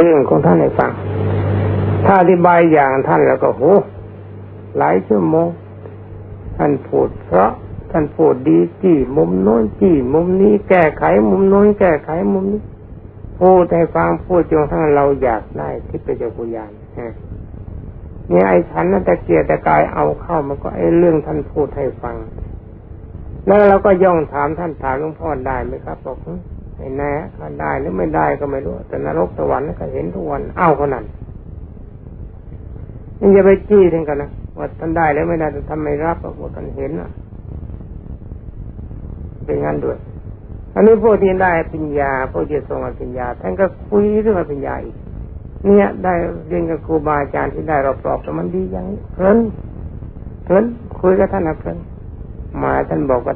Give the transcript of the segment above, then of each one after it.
เรื่องของท่านให้ฟัง ถ้าอธิบายอย่างท่านแล้วก็โหหลายชั่วโมง ท่านพูดเพราะท่านพูดดีจี้มุมโน้นจี้มุมนี้แก้ไขมุมโน้นแก้ไขมุมนี้พูดให้ฟังพูดจนทั้งเราอยากได้ที่เป็นจักรยานเนี่ไอ้ฉันนั่นแต่เกียรแต่กายเอาเข้ามันก็ไอ้เรื่องท่านพูดให้ฟัง แล้วเราก็ย่องถามท่านถามหลวงพ่อได้ไหมครับบอก ไอ้แน่ก็ได้หรือไม่ได้ก็ไม่รู้ แต่นรกสวรรค์ก็เห็นทุกวันเอ้าคนนั้นนี่จะไปจี้ถึงกันนะว่าท่านได้แล้วไม่ได้แต่ทำไม่รับว่าท่านเห็นอะ เป็นงานด้วยอันนี้พวกที่ได้ปัญญาพวกที่ทรงปัญญาท่านก็คุยเรื่องปัญญาอีกเนี่ยได้เรียนกับครูบาอาจารย์ที่ได้รอบๆแต่มันดีอย่างนี้เพลินเพลินคุยกับท่านนะเพลิน มาท่านบอกว่า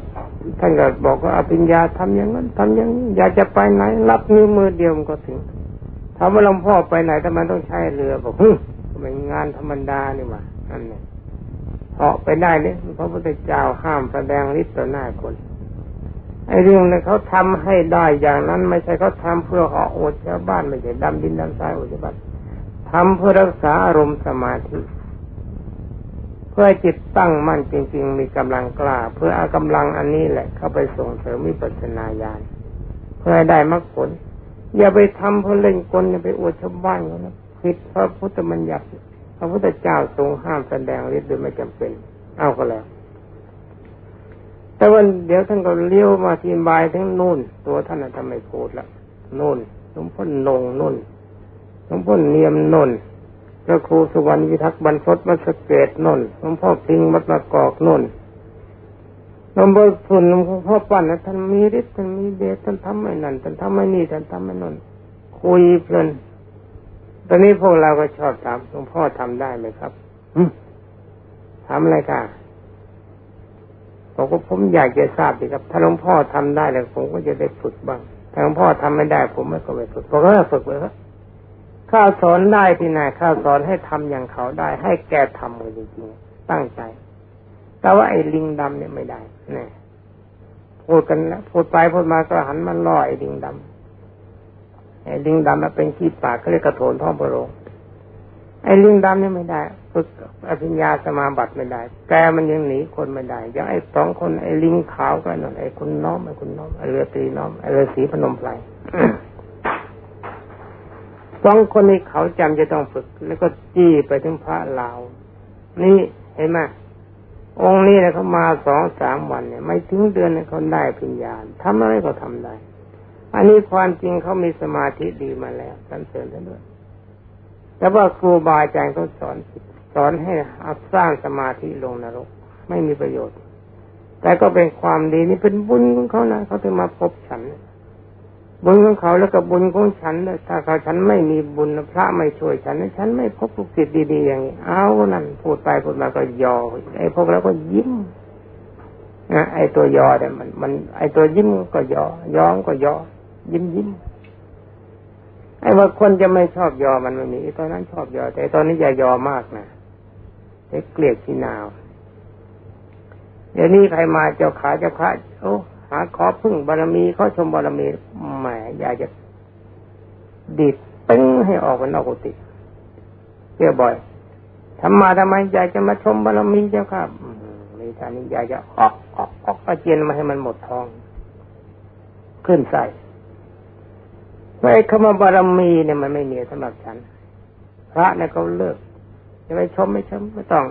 ท่านก็บอกว่าอภิญญาทำอย่างนั้นทำอย่างนี้อยากจะไปไหนรับนิ้วมือเดียวมันก็ถึงถามว่าหลวงพ่อไปไหนทำไมต้องใช้เรือบอกฮึเป็นงานธรรมดานี่ว่านั่นเนี่ยเหาะไปได้เลยพระพุทธเจ้าห้ามแสดงฤทธิ์ต่อหน้าคนไอ้เรื่องเนี่ยเขาทำให้ได้อย่างนั้นไม่ใช่เขาทาเพื่อเหาะอดชาวบ้านไม่ใช่ดำดินดำทรายอดชาวบ้านทำเพื่อรักษาอารมณ์สมาธิ พื่อจิตตั้งมั่นจริง ๆ มีกำลังกล้า เพื่อเอากำลังอันนี้แหละ เข้าไปส่งเสริมวิปัสสนาญาณเพื่อได้มรรคผล อย่าไปทำเพื่อเล่นกลอย่าไปอวดชาวบ้านเขานะผิดพระพุทธมัญญัติพระพุทธเจ้าทรงห้ามแสดงฤทธิ์โดยไม่จำเป็น เอาก็แล้ว แต่วันเดี๋ยวท่านก็เลี้ยวมาทีบายทั้งนู่น ตัวท่านทำไม่พูดละนู่นหลวงพ่อลงนู่นหลวงพ่อเนียมนู่น ระครูสุวรรณวิทักษ์บรรพตมัสเกตนน์หลวงพ่อพิงมัดมากอกนนหลวงพ่อสุนหลวงพ่อปั้นนะท่านมีฤทธิ์ท่านมีเดชท่านทำไม่นั่นท่านทำไม่นี่ท่านทำไม่นั่นคุยเพลินตอนนี้พวกเราก็ชอบถามหลวงพ่อทำได้ไหมครับทำอะไรกันบอกว่าผมอยากจะทราบดีครับ ถ้าหลวงพ่อทำได้แล้วผมก็จะได้ฝึกบ้างถ้าหลวงพ่อทำไม่ได้ ผมไม่ก็ไม่ฝึกผมก็ฝึกเลยครับ ข้าสอนได้ที่ไหนข้าสอนให้ทำอย่างเขาได้ ให้แกทำเลยจริงๆตั้งใจ แต่ว่าไอ้ลิงดำเนี่ยไม่ได้เนี่ยพูดกันแล้วพูดไปพูดมาก็หันมาล่อไอ้ลิงดำไอ้ลิงดำมันเป็นขี้ปากก็เรียกกระโถนท้องพระโรงไอ้ลิงดำเนี่ยไม่ได้ฝึกอภิญญาสมาบัติไม่ได้ แกมันยังหนีคนไม่ได้ย่างไอ้สองคนไอ้ลิงขาวกันนั่นไอ้คุณน้อมไอ้คุณน้อมไอ้เรือตีน้อมไอ้เรือสีพนมไพร สองคนนี้เขาจำจะต้องฝึก แล้วก็จี้ไปถึงพระลาว นี่เห็นไหมองค์นี้เนี่ยเขามาสองสามวันเนี่ย ไม่ถึงเดือนเนี่ยเขาได้ปัญญาทำอะไรก็ทำได้ อันนี้ความจริงเขามีสมาธิดีมาแล้วสันเสริญท่านด้วยแต่ว่าครูบาอาจารย์เขาสอนสอนให้อัสร้างสมาธิลงนรก ไม่มีประโยชน์ แต่ก็เป็นความดีนี่เป็นบุญของเขานะเขาถึงมาพบฉัน บุญของเขาแล้วก็บุญของฉันถ้าเขาฉันไม่มีบุญพระไม่ช่วยฉันฉันไม่พบลูกศิษย์ดีๆอย่างนี้เอานั่นพูดไปพูดมาก็ยอไอ้พวกเราก็ยิ้มนะไอ้ตัวยอเนี่ยมันมัน ไอ้ตัวยิ้มก็ยอยอมก็ยอยิ้มยิ้มไอ้ว่าคนจะไม่ชอบยอมันไม่มีตอนนั้นชอบยอ แต่ตอนนี้อย่ายอมากนะไอ้เกลียดที่นาวเดี๋ยวนี้ใครมาเจ้าขาเจ้าขาโอ้หาขอพึ่งบารมีเขาชมบารมีแหม ยากจะดีดตึ้งให้ออกเป็นอกุติเที่ยวบ่อยทำมาทำไมอยากจะมาชมบารมีเจ้าครับมีทานนี้อยากจะออกออกออกอาเจียนมาให้มันหมดท้อง ขึ้นใส่ไอ้คำว่าบารมีเนี่ยมันไม่มีสำหรับฉัน พระเนี่ยเขาเลิกจะไปชมไม่ชมไม่ต้อง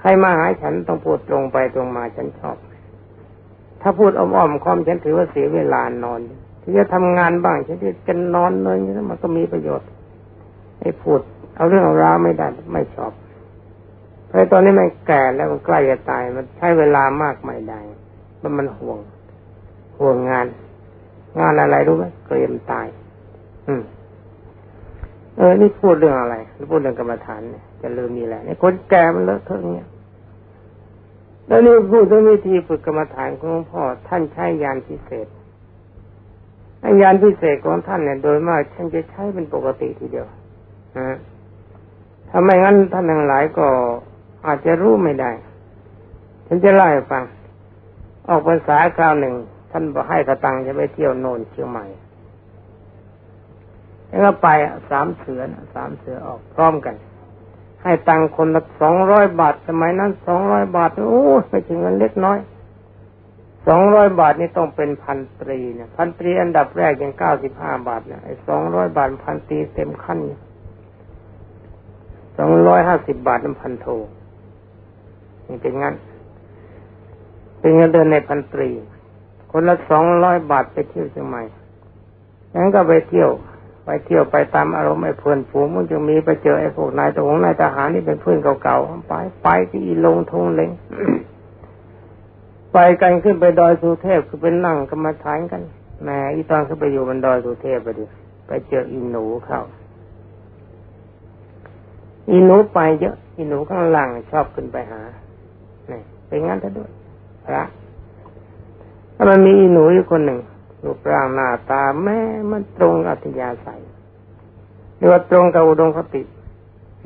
ใครมาหาฉันต้องพูดตรงไปตรงมาฉันชอบ ถ้าพูดอ้อมๆคอมฉันถือว่าเสียเวลานอน ที่จะทำงานบ้างฉันจะนอนเลยนี่มันก็มีประโยชน์ไอ้พูด เอาเรื่องราวไม่ได้ไม่ชอบเพราะตอนนี้มันแก่แล้วมันใกล้จะตาย มันใช้เวลามากไม่ได้มันมันห่วง ห่วงงาน งานอะไรรู้ไหมเกรียมตาย อืม เออ นี่พูดเรื่องอะไรพูดเรื่องกรรมฐานเนี่ยจะลืมมีอะไรเนี่คนแก่มันเลอะเทอะเนี่ยแล้วนี่พูดถึงวิธีฝึกกรรมฐานของพ่อท่านใช้ยานพิเศษ ยานพิเศษของท่านเนี่ยโดยมากท่านจะใช้เป็นปกติทีเดียวนะถ้าไม่งั้นท่านทั้งหลายก็อาจจะรู้ไม่ได้ ฉันจะเล่าให้ฟัง ออกภาษาคราวหนึ่ง ท่านบอกให้กระตังจะไปเที่ยวโน่นเชียงใหม่แแล้วก็ไปสามเสือสามเสือออกพร้อมกัน ให้ตังคนละสองร้อยบาท สมัยนั้นสองร้อยบาท โอ้ไม่ถึงเงินเล็กน้อย สองร้อยบาทนี่ต้องเป็นพันตรีเนี่ยพันตรีอันดับแรกยังเก้าสิบห้าบาทเนี่ยไอ้สองร้อยบาทพันตรีเต็มขั้นสองร้อยห้าสิบบาทนั้นพันโทนี่เป็นงั้น เป็นเงินเดือนในพันตรี คนละสองร้อยบาทไปเที่ยวเชียงใหม่งั้นก็ไปเที่ยว ไปเที่ยวไปตามอารมณ์ไอ้เพื่อนฝูงมันจะมีไปเจอไอ้พวกนายตงนายทหารนี่เป็นเพื่อนเก่าๆไปไปที่ลงทงเล็ง ไปกันขึ้นไปดอยสุเทพคือเป็นนั่งก็มาทานกันแหมอีตอนขึ้นไปอยู่บนดอยสุเทพไปดิไปเจออีหนูเข้าอีหนูไปเยอะอีหนูข้างหลังชอบขึ้นไปหาเนี่ยเป็นงั้นซะด้วยพระถ้ามันมีอีหนูอีกคนหนึ่งรูปร่างหน้าตาแม่มันตรงอัธยาศัยหรือว่าตรงกับอุดมคติ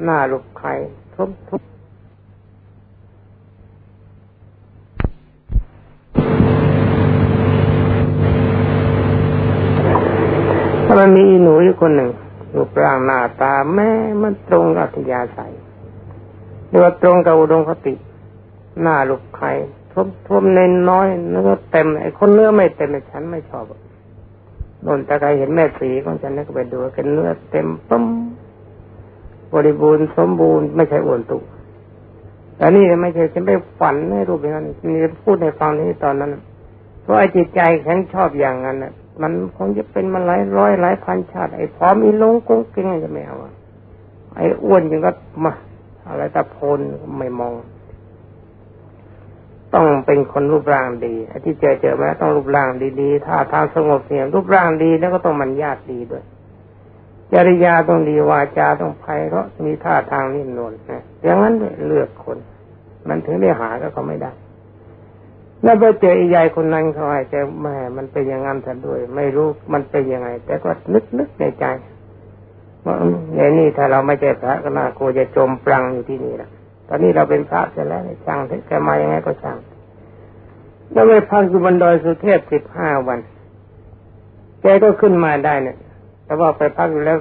หน้าลูกไข่ทุบทุบ มันมีหนูอีกคนหนึ่งรูปร่างหน้าตาแม่มันตรงอัธยาศัยหรือว่าตรงกับอุดมคติ หน้าลูกไข่ทุบทุบเน้นน้อยเนื้อเต็มไอ้คนเนื้อไม่เต็มฉันไม่ชอบโดนตะไครเห็นแม่สีของฉันนี่ก็ไปดูกันเนื้อเต็มปั๊มบริบูรณ์สมบูรณ์ไม่ใช่อ้วนตุแต่นี่ไม่ใช่ฉันไปฝันให้รูปอย่างนั้นนี่พูดในฟังนี้ตอนนั้นเพราะไอ้จิตใจฉันชอบอย่างนั้นนะ มันคงจะเป็นมาหลายร้อยหลายพันชาติ ไอ้พร้อมมีลงกุ้งกิ้งจะไม่เอาไอ้อ้วนยังก็มาอะไรตะโพนไม่มอง ต้องเป็นคนรูปร่างดีไอ้ที่เจอเจอมาต้องรูปร่างดีๆถ้าทางสงบเสียงรูปร่างดีแล้วก็ต้องมันญาติดีด้วยจริยาต้องดีวาจาต้องไพเราะมีท่าทางนิ่มนวลนะอย่างนั้นเลือกคน มันถึงได้หาก็เขาไม่ได้ แล้วไปเจออียายคนนั้นเขาอาจจะแม่มันเป็นอย่างนั้นซะด้วย ไม่รู้มันเป็นยังไง แต่ก็นึกนึกในใจว่าในนี่ถ้าเราไม่ใช่พระก็น่ากลัวจะจมปลังอยู่ที่นี่ละตอนนี้เราเป็นพระเสร็จแล้วช่างแกมายังไงก็ช่างแล้วไปพักอยู่บนดอยสุเทพสิบห้าวันแกก็ขึ้นมาได้เนี่ย แต่ว่าไปพักอยู่แล้ว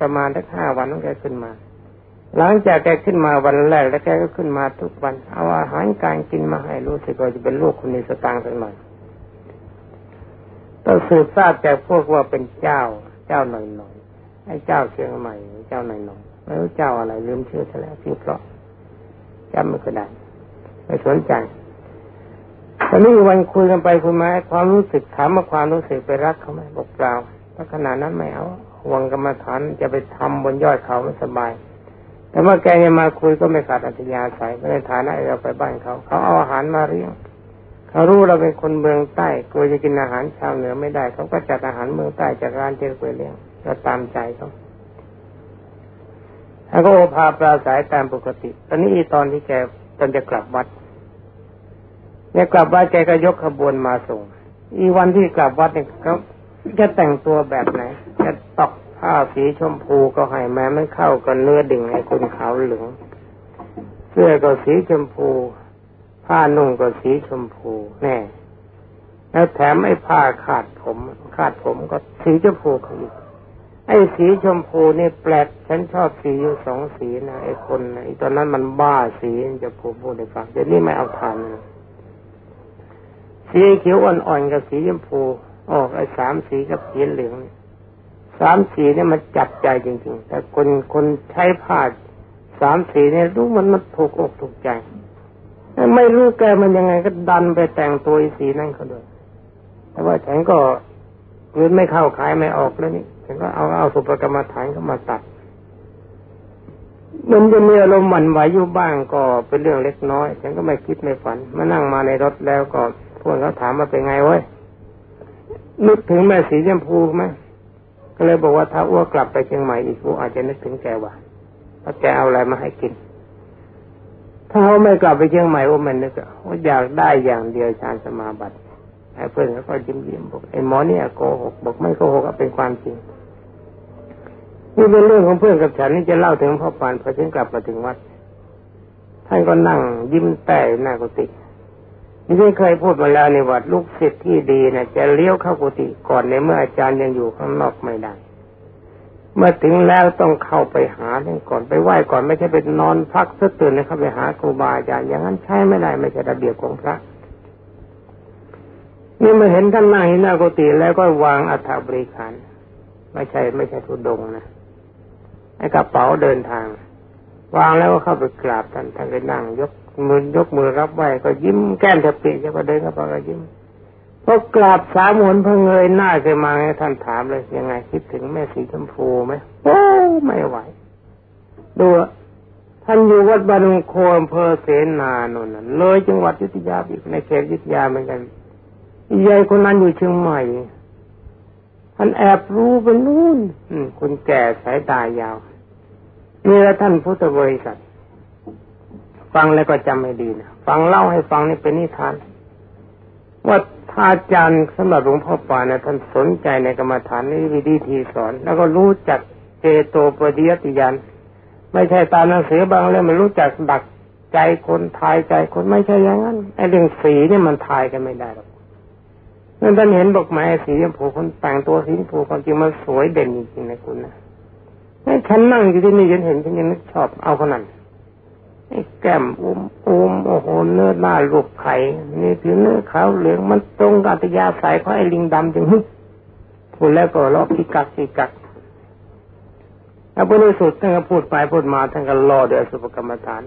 ประมาณสักห้าวันต้องแกขึ้นมา หลังจากแกขึ้นมาวันแรกแล้วแกก็ขึ้นมาทุกวัน เอาอาหารการกินมาให้รู้สึกว่าจะเป็นลูกคนมีสตางค์สักหน่อยต้องสืบทราบจากพวกว่าเป็นเจ้า เจ้าหน่อยหน่อยไอ้เจ้าเชียงใหม่เจ้าหน่อยหน่อยไม่รู้เจ้าอะไรลืมชื่อซะแล้วชื่อเพราะจำไม่ได้ไม่สนใจตอนนี้วันคุยกันไปคุยมาความรู้สึกถามว่าความรู้สึกไปรักเขาไหมบอกเปล่าเพราะขนาดนั้นไม่เอาห่วงกรรมฐานจะไปทำบนยอดเขาไม่สบาย แต่ว่าแกยังมาคุยก็ไม่ขาดอัธยาศัยไม่ได้ฐานะเราไปบ้านเขา เขาเอาอาหารมาเลี้ยงเขารู้เราเป็นคนเมืองใต้กลัวจะกินอาหารชาวเหนือไม่ได้ เขาก็จัดอาหารเมืองใต้จากร้านเจอไปเลี้ยงก็ตามใจเขาแล้วก็โอภาปราศัยตามปกติ ตอนนี้ตอนที่แกตอนจะกลับวัดเนี่ยกลับวัดแกก็ยกขบวนมาส่ง อีวันที่กลับวัดเนี่ยเขาจะแต่งตัวแบบไหนจะตอก ผ้าสีชมพูก็ให้แม้ไม่เข้ากับเนื้อดิ่งไอ้คนขาวเหลืองเสื้อก็สีชมพู ผ้านุ่งก็สีชมพูแน่แล้วแถมไอ้ผ้าขาดผมขาดผมก็สีชมพูเขาอีกไอ้สีชมพูนี่แปลก ฉันชอบสีอยู่สองสีนะไอ้คนไอ้ตอนนั้นมันบ้าสีจะพูดพูดให้ฟังเดี๋ยวนี้ไม่เอาทานสีเขียวอ่อนๆกับสีชมพูออกไอ้สามสีกับสีเหลือง สามสีเนี่ยมันจับใจจริง ๆ แต่คนคนใช้ผ้าสามสีเนี่ยรู้มันมันถูกอกถูกใจไม่รู้แกมันยังไงก็ดันไปแต่งตัวสีนั่นเขาด้วยแต่ว่าฉันก็คืนไม่เข้าขายไม่ออกแล้วนี่ฉันก็เอาเอาสุปกรรมฐานเข้ามาตัดมันจะมีอารมณ์หวั่นไหวอยู่บ้างก็เป็นเรื่องเล็กน้อย ฉันก็ไม่คิดไม่ฝันมานั่งมาในรถแล้วก็พวกเขาถามมาเป็นไงเว้ยนึกถึงแม่สีชมพูไหม ก็เลยบอกว่าถ้าอ้วกกลับไปเชียงใหม่อีกอ้วอาจจะนึกถึงแกว่าว่าแกเอาอะไรมาให้กิน ถ้าเขาไม่กลับไปเชียงใหม่ว่ามันนึกว่าอยากได้อย่างเดียวฌานสมาบัติไอ้เพื่อนเขาก็ยิ้มยิ้มบอกไอ้หมอเนี่ยโกหกบอกไม่โกหกเป็นความจริงนี่เป็นเรื่องของเพื่อนกับฉันนี่จะเล่าถึงพ่อปานพอฉันกลับมาถึงวัดท่านก็นั่งยิ้มแต่หน้ากุฏิ นี่เคยพูดมาแล้วในวัดลูกศิษย์ที่ดีนะจะเลี้ยวเข้ากุฏิก่อนในเมื่ออาจารย์ยังอยู่ข้างนอกไม่ได้ เมื่อถึงแล้วต้องเข้าไปหาท่านก่อนไปไหว้ก่อนไม่ใช่ไปนอนพักสักตื่นนะครับไปหาครูบาอาจารย์อย่างนั้นใช้ไม่ได้ไม่ใช่ระเบียบของพระ นี่มาเห็นท่านนั่งที่หน้ากุฏิแล้วก็วางอัฐบริการไม่ใช่ไม่ใช่ทุดงนะไอ้กระเป๋าเดินทาง วางแล้วก็เข้าไปกราบท่านท่านก็นั่งยก มือยกมือรับไหวก็ยิ้มแก้มจะเปียกจะก็เดินเข้าไปก็ยิ้มพอกราบสามหนพเงยหน้าขึ้นมาให้ท่านถามเลยยังไงคิดถึงแม่สีชมพูไหมโอ้ไม่ไหวดูท่านอยู่วัดบานุโคอำเภอเสนาโน่นเลยจังหวัดยุทธยาอีกในเขตยุทธยาเหมือนกันยายคนนั้นอยู่เชียงใหม่ท่านแอบรู้ไปนู่นคุณแก่สายตายาวนี่แล้วท่านพุทธบริษัท ฟังแล้วก็จำไม่ดีนะฟังเล่าให้ฟังนี่เป็นนิทาน ว่าท่าอาจารย์สำหรับหลวงพ่อป่านะท่านสนใจในกรรมฐานนี้วิธีทีสอน แล้วก็รู้จักเจโตปฏิยติยานไม่ใช่ตามหนังสือบางเรื่องมันรู้จักดักใจคนทายใจคนไม่ใช่อย่างนั้นไอ้เรื่องสีเนี่ยมันทายกันไม่ได้หรอกนั่นท่านเห็นบอกไม้สีชมพูคนแต่งตัวสีชมพูความจริงมันสวยเด่นจริงๆนะคุณนะไอฉันนั่งอยู่ที่นี่ฉันเห็นฉันยังนึกชอบเอาคนนั้น แก้มอุ้มอุ้มโอ้โหเนื้อหน้าลูกไข่นี่ถือเนื้อขาวเหลืองมันตรงกับตยาสายของไอ้ลิงดำจังฮึพูดแล้วก็รอพิกักพิกักแล้วพระนุสุดท่านก็พูดไปพูดมาท่านก็รอเดือสุภกรรมฐาน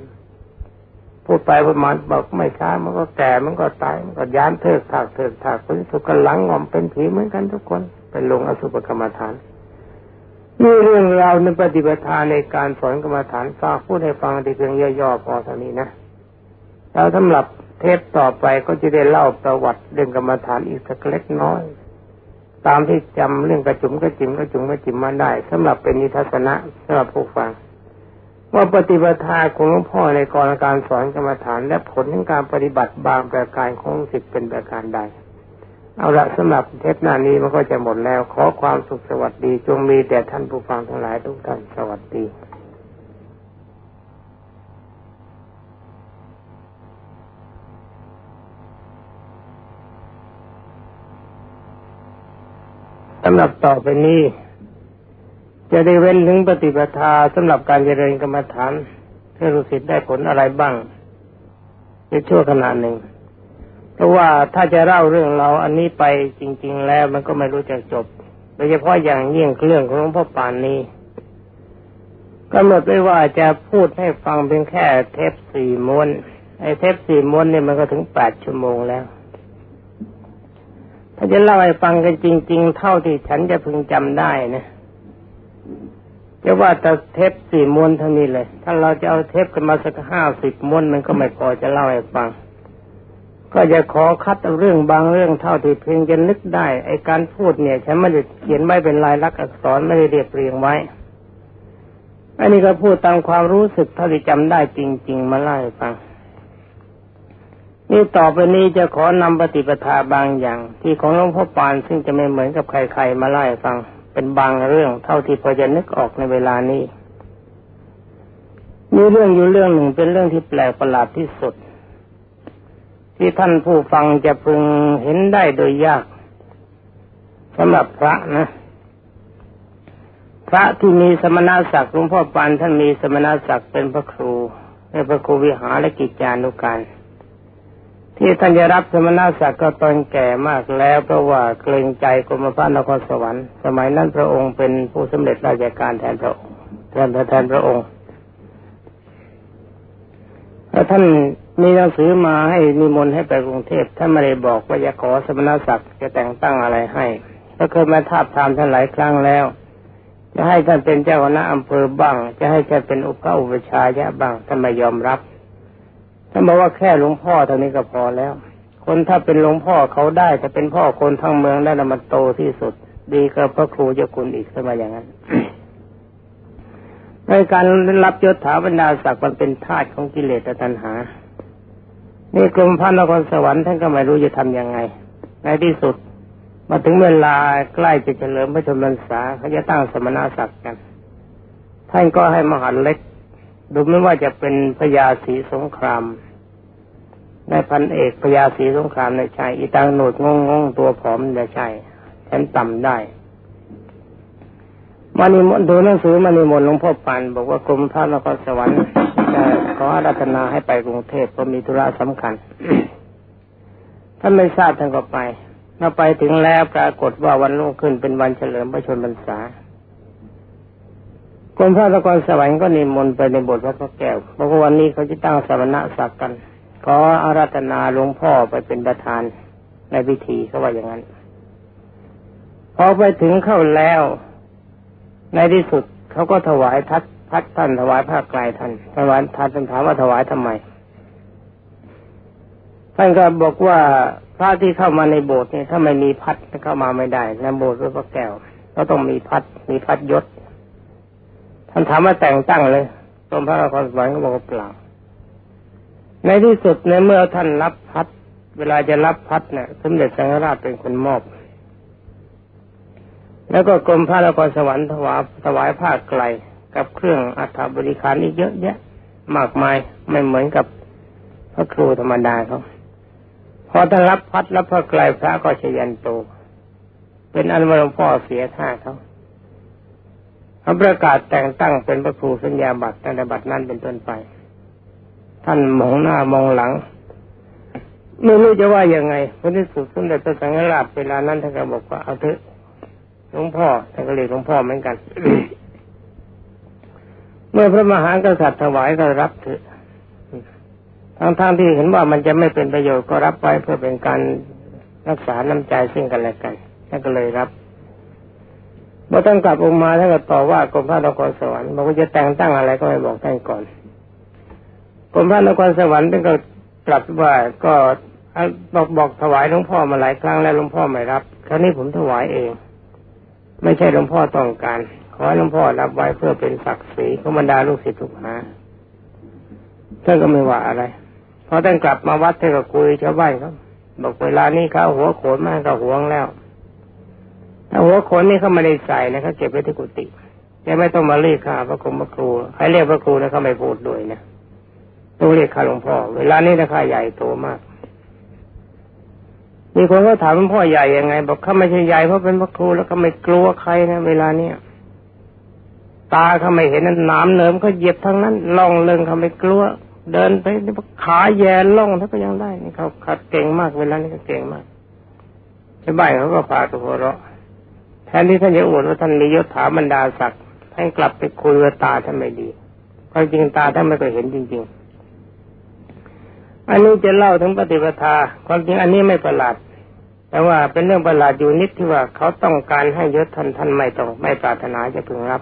พูดไปพูดมาบอกไม่ช้ามันก็แก่มันก็ตายมันก็ยานเถิกถากเถิกถากคนสุกหลังงอมเป็นผีเหมือนกันทุกคนเป็นลงอสุภกรรมฐาน นี่เรื่องราวในปฏิบัติในการสอนกรรมฐานฝากพูดให้ฟังที่เพียงย่อๆพอเท่านี้นะแล้วสำหรับเทปต่อไปก็จะได้เล่าประวัติเรื่องกรรมฐานอีกสักเล็กน้อย ตามที่จำเรื่องกระจุมกระจิมกระจุมกระจิมมาได้สำหรับเป็นนิทัศนะสำหรับผู้ฟัง ว่าปฏิบัติของหลวงพ่อในกรการสอนกรรมฐานและผลของการปฏิบัติบางประการของสิทธิ์เป็นประการใด เอาละสำหรับเทปหน้านี้มันก็จะหมดแล้ว ขอความสุขสวัสดี จงมีแด่ท่านผู้ฟังทั้งหลายทุกท่านสวัสดีสำหรับต่อไปนี้ จะได้เว้นถึงปฏิปทาสำหรับการเจริญกรรมฐานให้รู้สิทธิ์ได้ผลอะไรบ้างในชั่วขณะหนึ่ง ว่าถ้าจะเล่าเรื่องเราอันนี้ไปจริง ๆ แล้วมันก็ไม่รู้จะจบโดยเฉพาะอย่างยิ่งเรื่องของหลวงพ่อปานนี้ก็หมดไว้ว่าจะพูดให้ฟังเพียงแค่เทปสี่ม้วนไอ้เทปสี่ม้วนเนี่ยมันก็ถึงแปดชั่วโมงแล้ว ถ้าจะเล่าให้ฟังกันจริง ๆ เท่าที่ฉันจะพึงจำได้นะจะว่าแต่เทปสี่ม้วนเท่านี้เลย ถ้าเราจะเอาเทปกันมาสักห้าสิบม้วนมันก็ไม่พอจะเล่าให้ฟัง ก็จะขอคัดเรื่องบางเรื่องเท่าที่เพียงจะนึกได้ ไอการพูดเนี่ย ฉันไม่ได้เขียนไว้เป็นลายลักษณ์อักษรไม่ได้เรียบเรียงไว้ อันนี้ก็พูดตามความรู้สึกเท่าที่จำได้จริง ๆ มาเล่าให้ฟังนี่ต่อไปนี้จะขอนำปฏิปทาบางอย่าง ที่ของหลวงพ่อปานซึ่งจะไม่เหมือนกับใครๆมาเล่าให้ฟัง เป็นบางเรื่องเท่าที่พอจะนึกออกในเวลานี้มีเรื่องอยู่เรื่องหนึ่งเป็นเรื่องที่แปลกประหลาดที่สุด ที่ท่านผู้ฟังจะพึงเห็นได้โดยยากสำหรับพระนะ พระที่มีสมณศักดิ์หลวงพ่อปานท่านมีสมณศักดิ์เป็นพระครูในพระครูวิหารและกิจจานุการที่ท่านจะรับสมณศักดิ์ก็ตอนแก่มากแล้วเพราะว่าเกรงใจกรมพระนครสวรรค์สมัยนั้นพระองค์เป็นผู้สำเร็จราชการแทนพระองค์แทนแทนพระองค์แล้วท่าน มีหนังสือมาให้นิมนต์ให้ไปกรุงเทพท่านไม่ได้บอกว่าจะขอสมณศักดิ์จะแต่งตั้งอะไรให้ ก็เคยมาทาบทามท่านหลายครั้งแล้ว จะให้ท่านเป็นเจ้าคณะอำเภอบ้าง จะให้ท่านเป็นอุปอุปชายะบ้างท่านไม่ยอมรับท่านบอกว่าแค่หลวงพ่อเท่านี้ก็พอแล้ว คนถ้าเป็นหลวงพ่อเขาได้จะเป็นพ่อคนทั้งเมืองได้ละมันโตที่สุด ดีกว่าพระครูเจ้าคุณอีกสมัยอย่างนั้นในการรับยศถาบรรดาศักดิ์มันเป็นธาตุของกิเลสตัณหา นี่กรมพระนครสวรรค์ท่านก็ไม่รู้จะทํำยังไง ในที่สุด มาถึงเวลาใกล้จะเฉลิมพระชนมพรรษาเขาจะตั้งสมณศักดิ์กัน ท่านก็ให้มหาเล็ก ดูไม่ว่าจะเป็นพญาศรีสงครามในพันเอกพญาศรีสงครามในชายอีตังหนดงงงตัวผอมในชายฉันต่ำได้ มานิมนต์ดูหนังสือมานิมนต์หลวงพ่อปานบอกว่ากรมพระนครสวรรค์จะขออราธนาให้ไปกรุงเทพเพราะมีธุระสำคัญท่านไม่ทราบท่านก็ไปเมื่อไปถึงแล้วปรากฏว่าวันรุ่งขึ้นเป็นวันเฉลิมพระชนมพรรษากรมพระนครสวรรค์ก็นิมนต์ไปในบทพระพแก้วบอกว่าวันนี้เขาจะตั้งสมณะศักดิ์กันขออาราธนาหลวงพ่อไปเป็นประธานในพิธีเขาว่าอย่างนั้นพอไปถึงเข้าแล้ว ในที่สุดเขาก็ถวายทัดพัดท่านถวายผ้าไกลท่านถวายท่านถามว่าถวายทำไม ท่านก็บอกว่าพระที่เข้ามาในโบสถ์เนี่ยถ้าไม่มีพัดเข้ามาไม่ได้ในโบสถ์พระแก้วก็ต้องมีพัดมีพัดยศ ท่านถามว่าแต่งตั้งเลยกรมพระนครสวรรค์ก็บอกว่าเปล่าในที่สุดในเมื่อท่านรับพัด เวลาจะรับพัดเนี่ยสมเด็จสังฆราชเป็นคนมอบ แล้วก็กรมพระนครสวรรค์ถวายถวายผ้าไกลกับเครื่องอัฐบริการนี่เยอะแยะ มากมายไม่เหมือนกับพระครูธรรมดาเขาพอท่านรับพัดรับพระไกลพระก็ชยันโต เป็นอันว่าหลวงพ่อเสียท่าเขาเขาประกาศแต่งตั้งเป็นพระครูสัญญาบัตรตั้งแต่บัตรนั้นเป็นต้นไป ท่านมองหน้ามองหลังไม่รู้จะว่ายังไงพระที่สุดสมเด็จพระสังฆราชเวลานั้นท่านก็บอกว่าเอาเถอะ หลวงพ่อท่านก็เรียกหลวงพ่อเหมือนกัน เมื่อพระมหากษัตริย์ถวายก็รับเถอะทั้งๆทที่เห็นว่ามันจะไม่เป็นประโยชน์ก็รับไว้เพื่อเป็นการรักษาน้ำใจซึ่งกันและกันท่านก็เลยรับเมื่อท่านกลับออกมาท่านก็ต่อว่ากรมพระนครสวรรค์บอกว่าจะแต่งตั้งอะไรก็ไม่บอกท่านก่อนกรมพระนครสวรรค์ท่านก็ตรัสว่าก็บอกบอกถวายหลวงพ่อมาหลายครั้งแล้วหลวงพ่อไม่รับ ครั้นี้ผมถวายเอง ไม่ใช่หลวงพ่อต้องการ ขอให้หลวงพ่อรับไว้เพื่อเป็นศักดิ์ศรีของบรรดาลูกศิษย์ทุกหาท่านก็ไม่ว่าอะไรพอท่านกลับมาวัดท่านก็คุยชาวบ้านเขาบอกเวลานี้เขาหัวโขนมากก็หวงแล้วถ้าหัวโขนนี่เขาไม่ได้ใส่นะเขาเก็บไว้ที่กุฏิแกไม่ต้องมาเรียกข้าพระคมพระครูใครเรียกพระครูนะเขาไม่พูดด้วยนะต้องเรียกข้าหลวงพ่อ เวลานี้นะข้าใหญ่โตมาก มีคนเขาถามพ่อใหญ่ยังไง บอกเขาไม่ใช่ใหญ่เพราะเป็นพระครูแล้วก็ไม่กลัวใครนะ เวลาเนี้ยตาเขาไม่เห็นน้ำเนิมเขาเหยียบทั้งนั้นล่องเลิงเขาไม่กลัว เดินไปขาแย่ล่องถ้าก็ยังได้นี่เขาขัดเก่งมากเวลานี้ก็เก่งมากชาวบ้านเขาก็พาตัวหัวเราะแทนที่ท่านจะอวดว่าท่านมียศถาบรรดาศักดิ์ท่านกลับไปคุยว่าตาท่านไม่ดีความจริงตาท่านไม่เคยเห็นจริง ๆ อันนี้จะเล่าถึงปฏิปทา ความจริงอันนี้ไม่ประหลาด แต่ว่าเป็นเรื่องประหลาดอยู่นิดที่ว่าเขาต้องการให้ยศท่านท่านไม่ต้องไม่ปรารถนาจะพึงรับ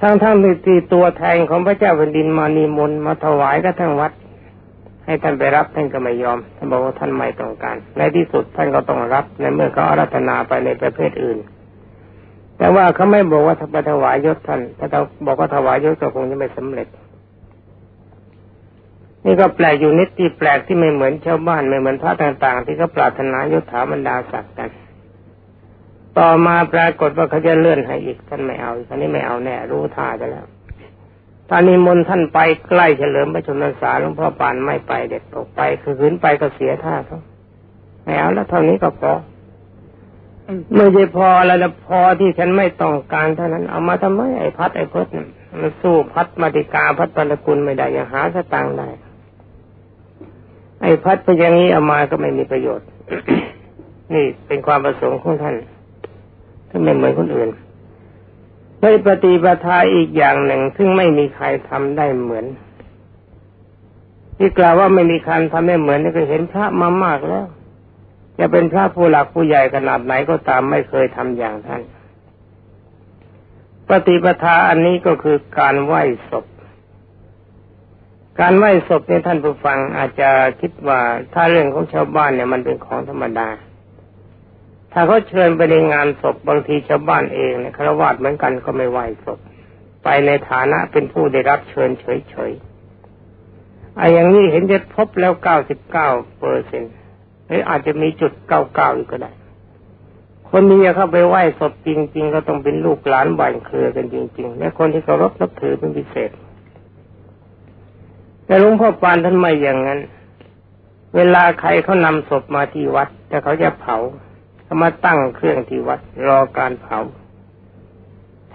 ทั้งทั้งที่ตัวแทนของพระเจ้าแผ่นดินมานิมนต์มาถวายก็ทั้งวัด ให้ท่านไปรับท่านก็ไม่ยอมท่านบอกว่าท่านไม่ต้องการ ในที่สุดท่านก็ต้องรับในเมื่อเขาอารัธนาไปในประเภทอื่นแต่ว่าเขาไม่บอกว่าถ้าไปถวายยศท่านถ้าเขาบอกว่าถวายยศก็คงจะไม่สำเร็จ นี่ก็แปลกอยู่นิดที่แปลกที่ไม่เหมือนชาวบ้านไม่เหมือนพระต่าง ๆ ที่เขาปรารถนายศถาบรรดาศักดิ์กัน ต่อมาปรากฏว่าเขาจะเลื่อนให้อีกท่านไม่เอาอีกอันนี้ไม่เอาแน่ รู้ท่าจะแล้วตอนนี้มนท่านไปใกล้เฉลิมพระชนมพรรษาหลวงพ่อปานไม่ไปเด็ดตกไป คือขืนไปก็เสียท่าเขาไม่เอาแล้วเท่านี้ก็พอไม่ใช่พอแล้วพอที่ฉันไม่ต้องการเท่านั้น เอามาทำไมไอ้พัดไอ้พดนั่มันสู้พัดมาติกาพัดปนกุลไม่ได้ยังหาสตางค์ได้ ไอ้พัดไปอย่างนี้เอามาก็ไม่มีประโยชน์ นี่เป็นความประสงค์ของท่านท่านไม่เหมือนคนอื่นในปฏิปทาอีกอย่างหนึ่ง ซึ่งไม่มีใครทำได้เหมือน ที่กล่าวว่าไม่มีใครทำได้เหมือนนี่ก็เห็นพระมามากแล้ว จะเป็นพระผู้หลักผู้ใหญ่ขนาดไหนก็ตามไม่เคยทำอย่างท่าน ปฏิปทาอันนี้ก็คือการไหว้ศพ การไหว้ศพในท่านผู้ฟังอาจจะคิดว่าถ้าเรื่องของชาวบ้านเนี่ยมันเป็นของธรรมดา ถ้าเขาเชิญไปในงานศพบางทีชาวบ้านเองเนี่ยคารวะเหมือนกันก็ไม่ไหว้ศพ ไปในฐานะเป็นผู้ได้รับเชิญเฉยๆไอ้อย่างนี้เห็นจะพบแล้วเก้าสิบเก้าเปอร์เซ็นต์หรืออาจจะมีจุดเก้าเก้าอีกก็ได้ คนนี้เข้าไปไหว้ศพจริง ๆ ก็ต้องเป็นลูกหลานบ่ายเครือกันจริง ๆ และคนที่เคารพนับถือเป็นพิเศษ แต่หลวงพ่อปานท่านไม่อย่างนั้น เวลาใครเขานำศพมาที่วัด แต่เขาจะเผาเขามาตั้งเครื่องที่วัดรอการเผา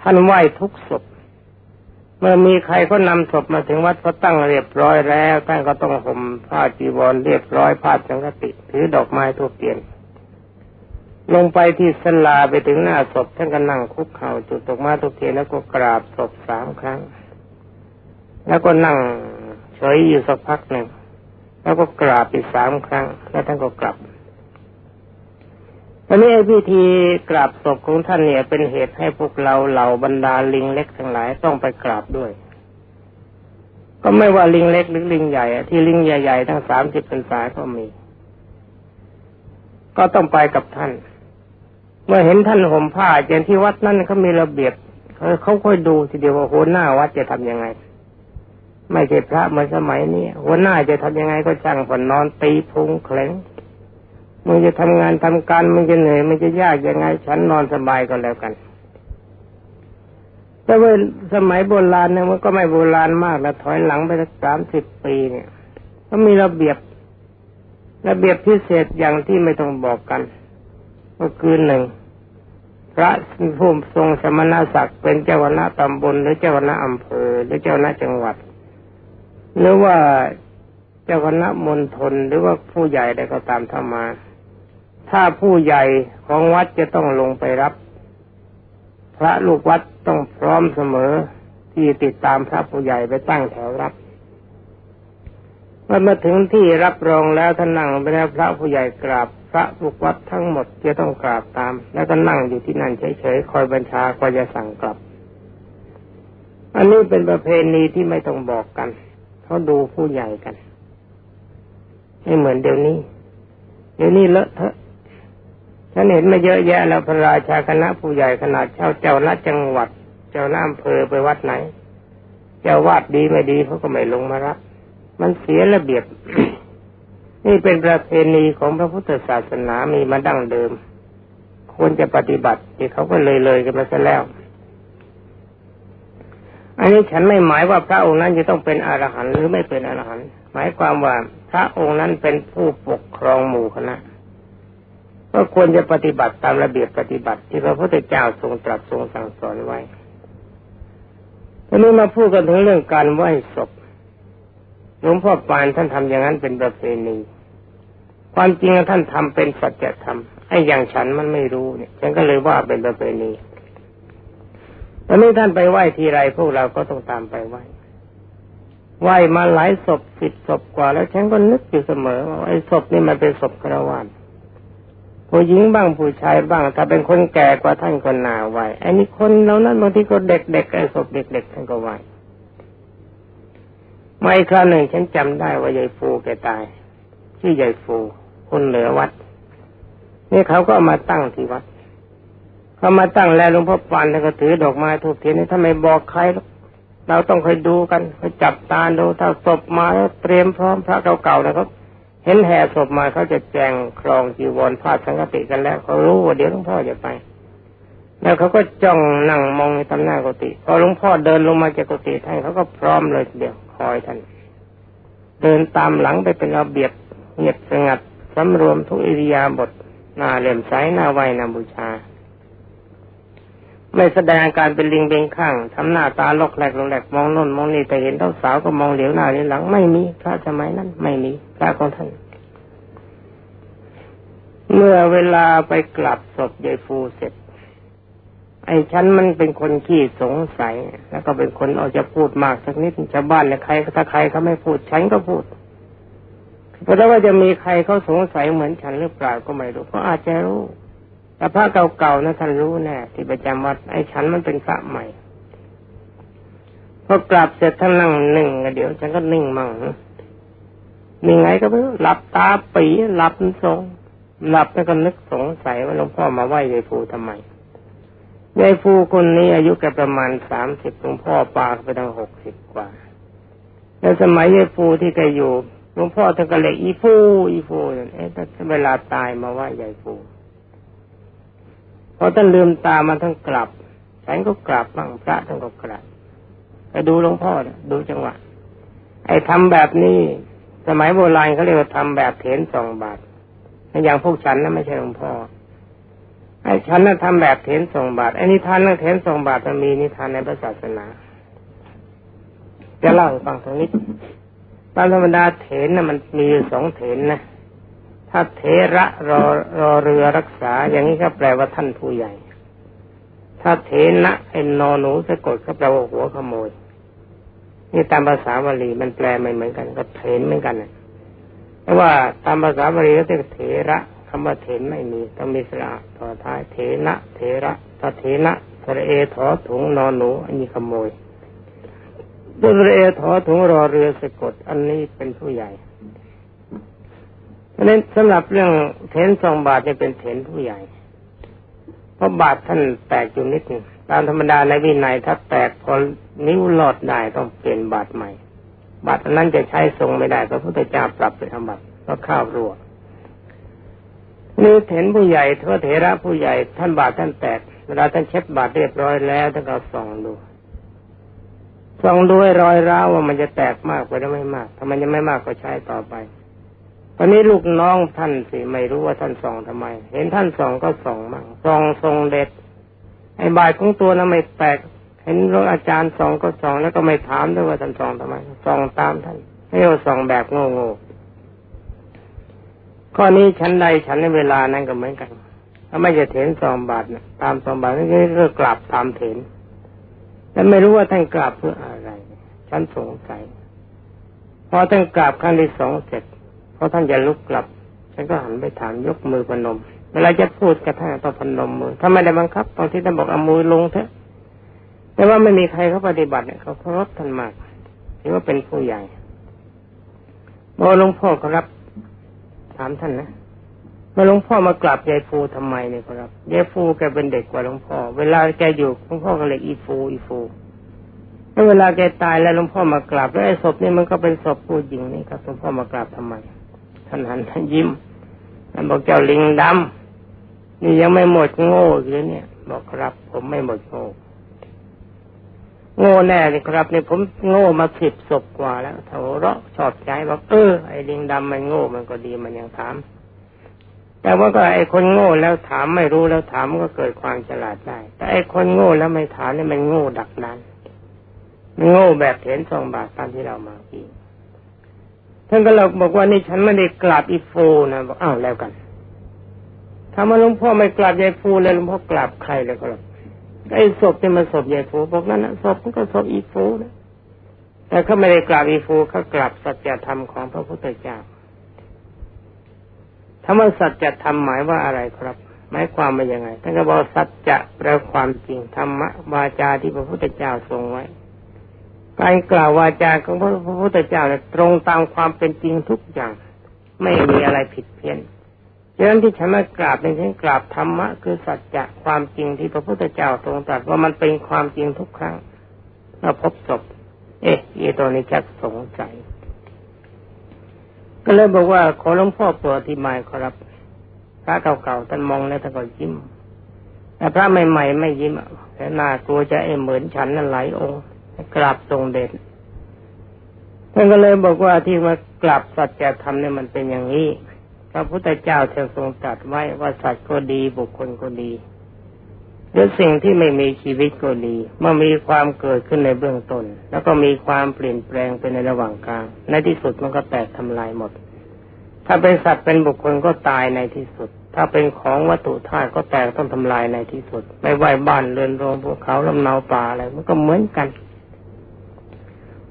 ท่านไหว้ทุกศพ เมื่อมีใครก็นำศพมาถึงวัดก็ตั้งเรียบร้อยแล้วท่านก็ต้องห่มผ้าจีวรเรียบร้อยผ้าสังฆติถือดอกไม้ทุกเตียนลงไปที่สลาไปถึงหน้าศพท่านก็นั่งคุกเข่าจุดดอกม้ทุกเทียนแล้วก็กราบศพสามครั้ง แล้วก็นั่ง เฉยอยู่สักพักหนึ่ง แล้วก็กราบอีกสามครั้ง แล้วท่านก็กลับอันนี้พิธีกราบศพของท่านเนี่ยเป็นเหตุให้พวกเราเหล่าบรรดาลิงเล็กทั้งหลายต้องไปกราบด้วย ก็ไม่ว่าลิงเล็กหรือลิงใหญ่ที่ลิงใหญ่ๆทั้งสามสิบเป็นสายก็มี ก็ต้องไปกับท่าน เมื่อเห็นท่านห่มผ้าเจนที่วัดนั่นเขามีระเบียบเขาค่อยดูทีเดียวว่าโหหน้าวัดจะทํำยังไง ไม่ใช่พระเหมือนสมัยนี้หัวหน้าจะทำยังไงก็ช่างผ่อนนอนตีพุงเคล้งมึงจะทำงานทำการมึงจะเหนื่อยมึงจะยากยังไง ฉันนอนสบายก็แล้วกัน แต่ว่าสมัยโบราณเนี่ยมันก็ไม่โบราณมากแล้วถอยหลังไปสักสามสิบปีเนี่ย ก็มีระเบียบ ระเบียบพิเศษอย่างที่ไม่ต้องบอกกัน ก็คือหนึ่งพระผู้ทรงสมณศักดิ์เป็นเจ้าคณะตำบลหรือเจ้าคณะอำเภอหรือเจ้าคณะจังหวัด หรือว่าเจ้าคณะมณฑลหรือว่าผู้ใหญ่ใดก็ตามทำมา ถ้าผู้ใหญ่ของวัดจะต้องลงไปรับ พระลูกวัดต้องพร้อมเสมอที่ติดตามพระผู้ใหญ่ไปตั้งแถวรับเมื่อมาถึงที่รับรองแล้วท่านนั่งไปแล้วพระผู้ใหญ่กราบพระลูกวัดทั้งหมดจะต้องกราบตาม แล้วก็นั่งอยู่ที่นั่นเฉยๆคอยบัญชาคอยจะสั่งกลับ อันนี้เป็นประเพณีที่ไม่ต้องบอกกัน เขาดูผู้ใหญ่กันไม่เหมือนเดี๋ยวนี้ เดี๋ยวนี้เลอะเทอะฉันเห็นมาเยอะแยะแล้วพระราชาคณะผู้ใหญ่ขนาดเจ้าเจ้าหน้าจังหวัด เจ้าหน้าอำเภอไปวัดไหน เจ้าวาดดีไม่ดีเขาก็ไม่ลงมารับมันเสียระเบียบ นี่เป็นประเพณีของพระพุทธศาสนามีมาดั้งเดิมควรจะปฏิบัติที่เขาก็เลยเลยกันมาซะแล้ว อันนี้ฉันไม่หมายว่าพระองค์นั้นจะต้องเป็นอรหันต์หรือไม่เป็นอรหันต์หมายความว่าพระองค์นั้นเป็นผู้ปกครองหมู่คณะก็ควรจะปฏิบัติตามระเบียบปฏิบัติ ที่พระพุทธเจ้าทรงตรัสทรงสั่งสอนไว้ทีนี้มาพูดกันถึงเรื่องการไหว้ศพหลวงพ่อปานท่านทำอย่างนั้นเป็นประเพณีความจริงท่านทำเป็นสัจธรรมไอ้อย่างฉันมันไม่รู้เนี่ย ฉันก็เลยว่าเป็นประเพณี ตอนนี้ท่านไปไหว้ทีไรพวกเราก็ต้องตามไปไหว้ไหว้มาหลายศพสิบศพกว่า แล้วฉันก็นึกอยู่เสมอว่าไอ้ศพนี่มันเป็นศพกระวานผู้หญิงบ้างผู้ชายบ้าง ถ้าเป็นคนแก่กว่าท่านก็นาไหวไอ้นี่คนเหล่านั้นบางทีก็เด็กๆไอ้ศพเด็กๆท่านก็ไหวไม่ครั้งหนึ่งฉันจำได้ว่ายายฟูแกตาย ชื่อยายฟู คนเหลือวัด นี่เขาก็มาตั้งที่วัด เขามาตั้งแล้วหลวงพ่อปานท่านก็ถือดอกไม้ทุกเทียนนี่ถ้าไม่บอกใครเราต้องคอยดูกันคอยจับตาดูถ้าศพมาแล้วเตรียมพร้อมพระเก่าๆนะครับเห็นแห่ศพมาเขาจะแจงครองจีวรผ้าสังกติกันแล้วเขารู้ว่าเดี๋ยวหลวงพ่อจะไป แล้วเขาก็จ้องนั่งมองในตำหน้ากุฏิพอหลวงพ่อเดินลงมาจากกุฏิท่านเขาก็พร้อมเลยเดี๋ยวคอยท่านเดินตามหลังไปเป็นระเบียบเงียบสงัดสำรวมทุกอิริยาบถหน้าเลื่อมใสหน้าไหวหน้าบูชา ไม่แสดงการเป็นลิงเบงข้างทำหน้าตาลกแหลกลงแหลกมองน่นมองนี่แต่เห็นเท้าสาวก็มองเหลียวหน้าเหลียวหลังไม่มีพระสมัยนั้นไม่มีพระของท่านเมื่อเวลาไปกลับศพยายฟูเสร็จ ไอ้ฉันมันเป็นคนขี้สงสัย แล้วก็เป็นคนเอาจะพูดมากสักนิดชาวบ้านเนี่ยใครถ้าใครเขาไม่พูดฉันก็พูดเพราะว่าจะมีใครเขาสงสัยเหมือนฉันหรือเปล่าก็ไม่รู้ก็อาจจะรู้ แต่พระเก่าๆนะท่านรู้แน่ที่ประจำวัดไอ้ฉันมันเป็นพระใหม่พอกลับเสร็จท่านนั่งหนึ่งเดี๋ยวฉันก็นิ่งมั่งมีไงก็ไม่รู้หลับตาปีหลับทรงหลับแล้วก็นึกสงสัยว่าหลวงพ่อมาไหว้ยายฟูทำไมยายฟูคนนี้อายุแกประมาณสามสิบหลวงพ่อปากไปตั้งหกสิบกว่า แล้วสมัยยายฟูที่แกอยู่หลวงพ่อท่านก็เลยอีฟูอีฟูเอ๊ะถ้าเวลาตายมาไหว้ยายฟู พอท่านลืมตามาทั้งกลับฉันก็กลับบ้างพระท่านก็กลับไปดูหลวงพ่อดูจังหวะ ไอ้ทำแบบนี้สมัยโบราณเขาเรียกว่าทำแบบเถนสองบาทอย่างพวกฉันนะไม่ใช่หลวงพ่อไอ้ฉันน่ะทำแบบเถนส่งบาตรไอ้นิทานเรื่องเถนส่งบาตรมันมีนิทานในพระศาสนา จะเล่าให้ฟังตรงนี้ตามธรรมดาเถนน่ะมันมีสองเถนนะ ถ้าเถระรอรอเรือรักษา อย่างนี้ก็แปลว่าท่านผู้ใหญ่ ถ้าเถนะเอ็นนอหนูสะกดก็แปลว่าหัวขโมย นี่ตามภาษาบาลีมันแปลไม่เหมือนกัน ก็เถนเหมือนกันนะแต่ว่าตามภาษาบาลีก็เรียกเถระคำว่าเถนไม่มีต้องมีสระต่อท้ายเถนะเถระถ้าเถนะสระเอถอถุงนอนหนู อันนี้ขโมยด้วยสระเอถอถุงรอเรือสะกด อันนี้เป็นผู้ใหญ่ เพราะนั้นสำหรับเรื่องเถนสองบาทจะเป็นเถนผู้ใหญ่ เพราะบาทท่านแตกอยู่นิดนึงตามธรรมดาในวินัยถ้าแตกพอนิ้วหลอดได้ต้องเปลี่ยนบาทใหม่ บาทนั้นจะใช้ทรงไม่ได้พระพุทธเจ้าปรับเป็นอบัตเพราะข้าวรั่วนี่เห็นผู้ใหญ่เทวเถระผู้ใหญ่ท่านบาทท่านแตกเวลาท่านเช็ดบาทเรียบร้อยแล้วท่านก็ส่องดูส่องดูให้รอยร้าวว่ามันจะแตกมากไปหรือไม่มากถ้ามันยังไม่มากก็ใช้ต่อไป ตอนนี้ลูกน้องท่านสิไม่รู้ว่าท่านส่องทำไม เห็นท่านส่องก็ส่องมั่งส่องทรงเด็ดไอ้บาทของตัวนั้นไม่แตกเห็นรอาจารย์ส่องก็ส่องแล้วก็ไม่ถามด้วยว่าท่านส่องทำไมส่องตามท่านให้เราส่องแบบโง่ๆข้อนี้ฉันใดฉันในเวลานั้นก็เหมือนกันถ้าไม่จะเถนสองบาทนะตามสองบาทนี่ก็กลับตามเถนแต่ไม่รู้ว่าท่านกลับเพื่ออะไรฉันสงสัยพอท่านกลับครั้งที่สองเสร็จ พอท่านจะลุกกลับ ฉันก็หันไปถามยกมือพนม เวลาจะพูดกับท่านต้องพนมมือ ถ้าไม่ได้บังคับบางทีท่านบอกเอามือลงเถอะ แต่ว่าไม่มีใครเขาปฏิบัติเนี่ยเขาเคารพท่านมากถือว่าเป็นผู้ใหญ่พอหลวงพ่อครับ ถามท่านนะมาหลวงพ่อมากราบยายฟูทำไมเนี่ยครับยายฟูแกเป็นเด็กกว่าหลวงพ่อ เวลาแกอยู่หลวงพ่อก็เลยอีฟูอีฟูแล้วเวลาแกตายแล้วหลวงพ่อมากราบแล้วไอ้ศพนี่มันก็เป็นศพผู้หญิงนี่ครับหลวงพ่อมากราบทำไม ท่านหันท่านยิ้มท่านบอกเจ้าลิงดำนี่ยังไม่หมดโง่เลยเนี่ย บอกครับ ผมไม่หมดโง่โง่แน่เลยครับเนี่ยผมโง่มาสิบศพกว่าแล้วเถาเราะชอบใจบอกเออไอ้ลิงดำมันโง่มันก็ดีมันยังถาม แต่ว่าก็ไอ้คนโง่แล้วถามไม่รู้แล้วถามก็เกิดความฉลาดได้ แต่ไอ้คนโง่แล้วไม่ถามนี่มันโง่ดักนั้นโง่แบบเห็นสองบาทตามที่เรามาอีก ท่านก็เราบอกว่านี่ฉันไม่ได้กราบอีฟูนะบอกอ้าวแล้วกันถ้ามาหลวงพ่อไม่กราบยายฟูเลยหลวงพ่อกราบใครเลยก็แล้วไอ้ศพที่มันศพใหญ่ฟูบอกนั่นนะศพมันก็ศพอีฟูนะแต่เขาไม่ได้กราบอีฟูเขากราบสัจธรรมของพระพุทธเจ้าธรรมสัจธรรมหมายว่าอะไรครับหมายความว่ายังไงท่านก็บอกสัจจะแปลความจริงธรรมะวาจาที่พระพุทธเจ้าทรงไว้ การกล่าววาจาของพระพุทธเจ้าเนี่ยตรงตามความเป็นจริงทุกอย่าง ไม่มีอะไรผิดเพี้ยนดังนั้นที่ฉันมากราบเป็นฉันกราบธรรมะคือสัจจะความจริงที่พระพุทธเจ้าทรงตรัสว่ามันเป็นความจริงทุกครั้งเราพบศพเอ๊ะอีตัวนี้จะสงสัยก็เลยบอกว่าขอหลวงพ่อโปรดอธิบายครับ พระเก่าๆท่านมองแล้วท่านก็ยิ้มแต่พระใหม่ๆไม่ยิ้มแต่หน้ากลัวจะเอเหมือนฉันนั่นหลายองค์ กราบทรงเด่นท่านก็เลยบอกว่าที่มากราบสัจธรรมเนี่ยมันเป็นอย่างนี้พระพุทธเจ้าท่านทรงตรัสไว้ว่าสัตว์ก็ดีบุคคลก็ดีหรือสิ่งที่ไม่มีชีวิตก็ดีเมื่อมีความเกิดขึ้นในเบื้องต้น แล้วก็มีความเปลี่ยนแปลงไปในระหว่างกลาง ในที่สุดมันก็แตกทำลายหมด ถ้าเป็นสัตว์เป็นบุคคลก็ตายในที่สุด ถ้าเป็นของวัตถุธาตุก็แตกต้องทำลายในที่สุด ไม่ไหวบ้านเรือนโรงภูเขาลำนาป่าอะไรมันก็เหมือนกัน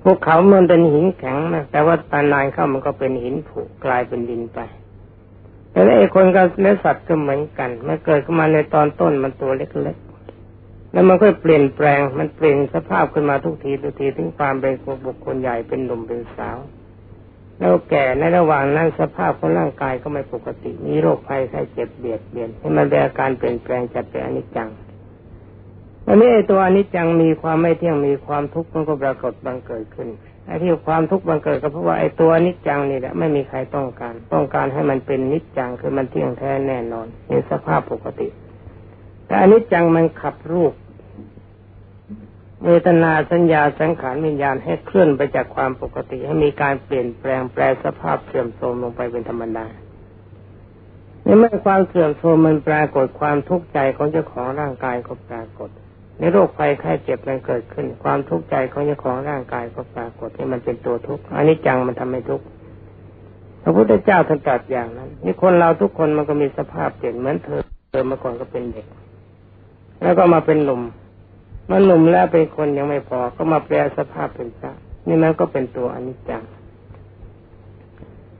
ภูเขามันเป็นหินแข็งนะแต่ว่าตานานเข้ามันก็เป็นหินผุกลายเป็นดินไปแต่ไอ้คนกับเนื้อสัตว์ก็เหมือนกันมันเกิดขึ้นมาในตอนต้นมันตัวเล็กๆแล้วมันก็เปลี่ยนแปลงมันเปลี่ยนสภาพขึ้นมาทุกทีทุกทีถึงความเป็นบุคคลใหญ่เป็นหนุ่มเป็นสาว แล้วแก่ในระหว่างนั้นสภาพของร่างกายก็ไม่ปกติ มีโรคภัยไข้เจ็บเบียดเบียนให้มันเป็นอาการเปลี่ยนแปลงจัดเป็นอนิจจัง วันนี้ไอ้ตัวอนิจจังมีความไม่เที่ยงมีความทุกข์มันก็ปรากฏบังเกิดขึ้นไอ้ที่ความทุกข์บังเกิดก็เพราะว่าไอ้ตัวนิจจังนี่แหละไม่มีใครต้องการ ต้องการให้มันเป็นนิจจังคือมันเที่ยงแท้แน่นอนในสภาพปกติ แต่อนิจจังมันขับรูปเวทนาสัญญาสังขารวิญญาณให้เคลื่อนไปจากความปกติ ให้มีการเปลี่ยนแปลงแปลสภาพเสื่อมโทรมลงไปเป็นธรรมดาในเมื่อความเสื่อมโทรมมันปรากฏความทุกข์ใจของเจ้าของร่างกายก็ปรากฏ ในโรคภัยไข้เจ็บมันเกิดขึ้น ความทุกข์ใจของเจ้าของร่างกายก็ปรากฏที่มันเป็นตัวทุกข์อันนี้จังมันทำให้ทุกข์พระพุทธเจ้าท่านตรัสอย่างนั้น นี่คนเราทุกคนมันก็มีสภาพเปลี่ยนเหมือนเธอเธอเมื่อก่อนก็เป็นเด็ก แล้วก็มาเป็นหนุ่มเมื่อหนุ่มแล้วเป็นคนยังไม่พอก็มาแปลสภาพเป็นพระนี่มันก็เป็นตัวอนิจจัง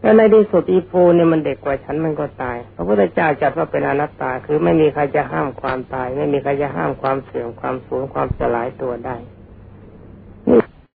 แล้วในที่สุดอีปูเนี่ยมันเด็กกว่าฉันมันก็ตาย พระพุทธเจ้าจัดว่าเป็นอนัตตา คือไม่มีใครจะห้ามความตาย ไม่มีใครจะห้ามความเสื่อมความสูญความสลายตัวได้